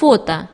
фото.